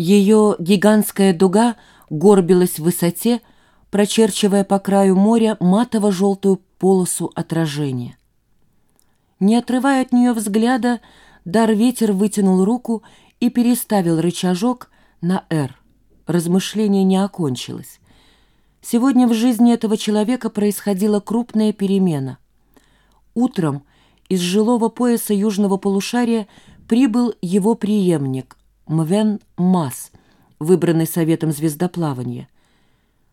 Ее гигантская дуга горбилась в высоте, прочерчивая по краю моря матово-желтую полосу отражения. Не отрывая от нее взгляда, дар ветер вытянул руку и переставил рычажок на «Р». Размышление не окончилось. Сегодня в жизни этого человека происходила крупная перемена. Утром из жилого пояса южного полушария прибыл его преемник Мвен Мас, выбранный Советом звездоплавания.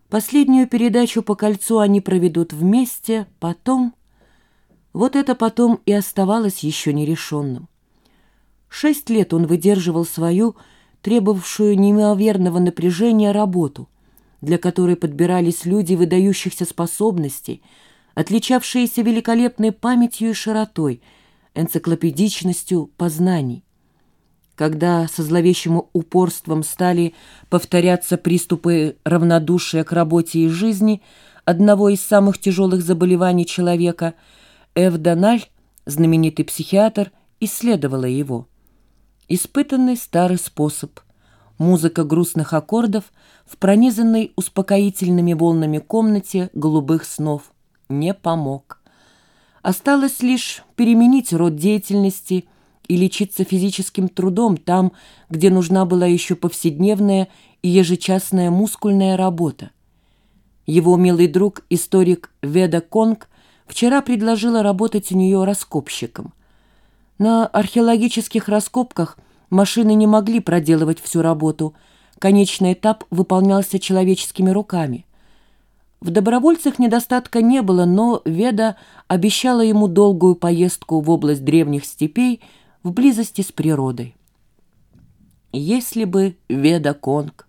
Последнюю передачу по кольцу они проведут вместе, потом... Вот это потом и оставалось еще нерешенным. Шесть лет он выдерживал свою, требовавшую неимоверного напряжения, работу, для которой подбирались люди выдающихся способностей, отличавшиеся великолепной памятью и широтой, энциклопедичностью познаний. Когда со зловещим упорством стали повторяться приступы равнодушия к работе и жизни одного из самых тяжелых заболеваний человека, Эв Дональ, знаменитый психиатр, исследовала его. Испытанный старый способ. Музыка грустных аккордов в пронизанной успокоительными волнами комнате голубых снов не помог. Осталось лишь переменить род деятельности – и лечиться физическим трудом там, где нужна была еще повседневная и ежечасная мускульная работа. Его милый друг, историк Веда Конг, вчера предложила работать у нее раскопщиком. На археологических раскопках машины не могли проделывать всю работу. Конечный этап выполнялся человеческими руками. В добровольцах недостатка не было, но Веда обещала ему долгую поездку в область древних степей – в близости с природой. Если бы Веда Конг.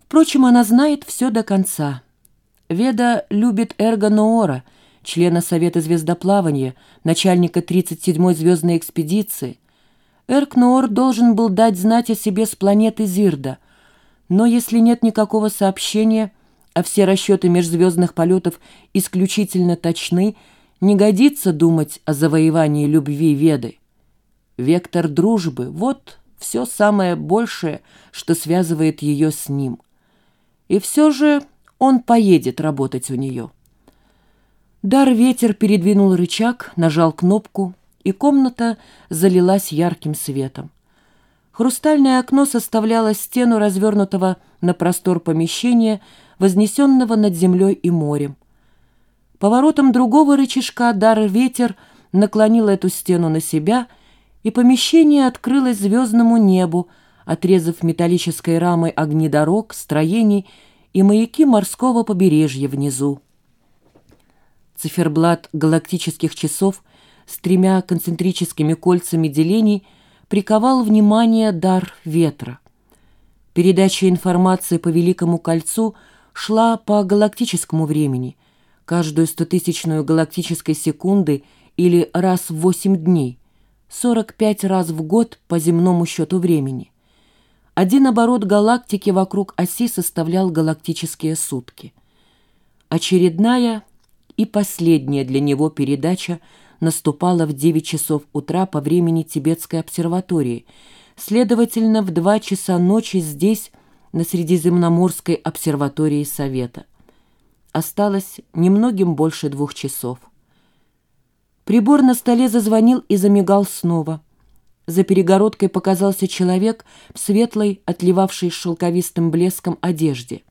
Впрочем, она знает все до конца. Веда любит Эрго Ноора, члена Совета звездоплавания, начальника 37-й звездной экспедиции. Эрк Ноор должен был дать знать о себе с планеты Зирда, но если нет никакого сообщения, а все расчеты межзвездных полетов исключительно точны, не годится думать о завоевании любви Веды. Вектор дружбы — вот все самое большее, что связывает ее с ним. И все же он поедет работать у нее. Дар-ветер передвинул рычаг, нажал кнопку, и комната залилась ярким светом. Хрустальное окно составляло стену развернутого на простор помещения, вознесенного над землей и морем. Поворотом другого рычажка дар-ветер наклонил эту стену на себя — и помещение открылось звездному небу, отрезав металлической рамой огни дорог, строений и маяки морского побережья внизу. Циферблат галактических часов с тремя концентрическими кольцами делений приковал внимание дар ветра. Передача информации по Великому кольцу шла по галактическому времени, каждую стотысячную галактической секунды или раз в восемь дней – 45 раз в год по земному счету времени. Один оборот галактики вокруг оси составлял галактические сутки. Очередная и последняя для него передача наступала в 9 часов утра по времени Тибетской обсерватории, следовательно, в 2 часа ночи здесь, на Средиземноморской обсерватории Совета. Осталось немногим больше двух часов. Прибор на столе зазвонил и замигал снова. За перегородкой показался человек в светлой, отливавшей шелковистым блеском одежде.